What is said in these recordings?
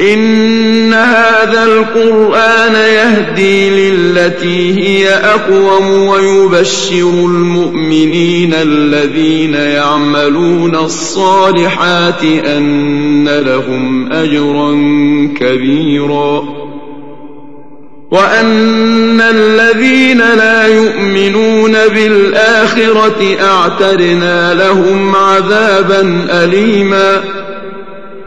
إن هذا القرآن يهدي للتي هي أقوم ويبشر المؤمنين الذين يعملون الصالحات أن لهم أجرا كبيرا وأن الذين لا يؤمنون بالآخرة أعتدنا لهم عذابا أليماً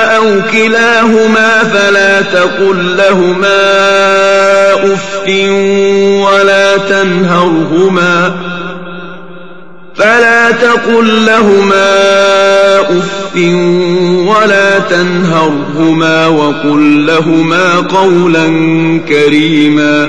أو كلاهما فلا تقل لهما أف ولا تنهرهما فلا تقل لهما أف ولا تنهرهما وقل لهما قولا كريما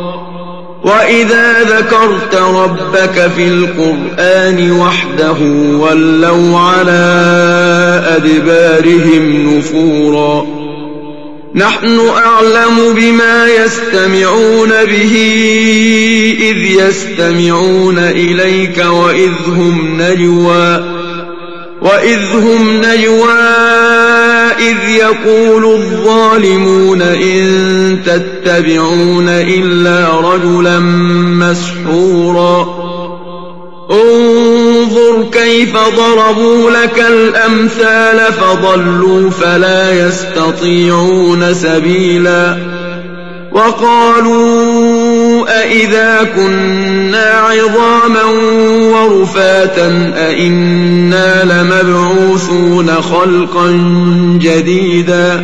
وإذا ذكرت ربك في القرآن وحده ولوا على أدبارهم نفورا نحن أعلم بما يستمعون به إذ يستمعون إليك وإذ هم نجوى وإذ هم نجوى إذ يقول الظالمون إن تتبعون إلا رجلا مسحورا. انظر كيف ضربوا لك الأمثال فضلوا فلا يستطيعون سبيلا. وقالوا أئذا كنا عظاما ورفاتا أئنا لمبعوثون خلقا جديدا.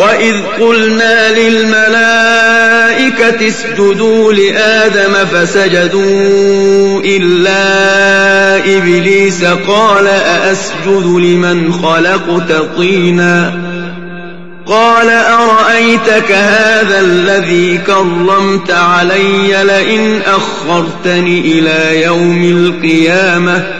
وإذ قلنا للملائكة اسجدوا لآدم فسجدوا إلا إبليس قال أأسجد لمن خلقت طينا قال أرأيتك هذا الذي كرمت علي لئن أخرتني إلى يوم القيامة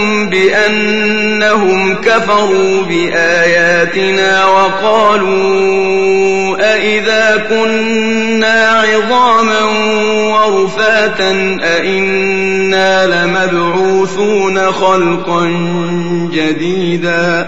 بأنهم كفروا بآياتنا وقالوا أإذا كنا عظاما ورفاتا أإنا لمبعوثون خلقا جديدا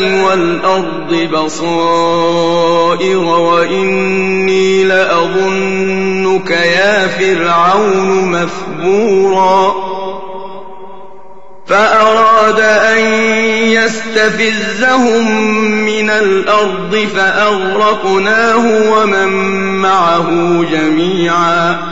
والأرض بصائر وإني لأظنك يا فرعون مثبورا فأراد أن يستفزهم من الأرض فأغرقناه ومن معه جميعا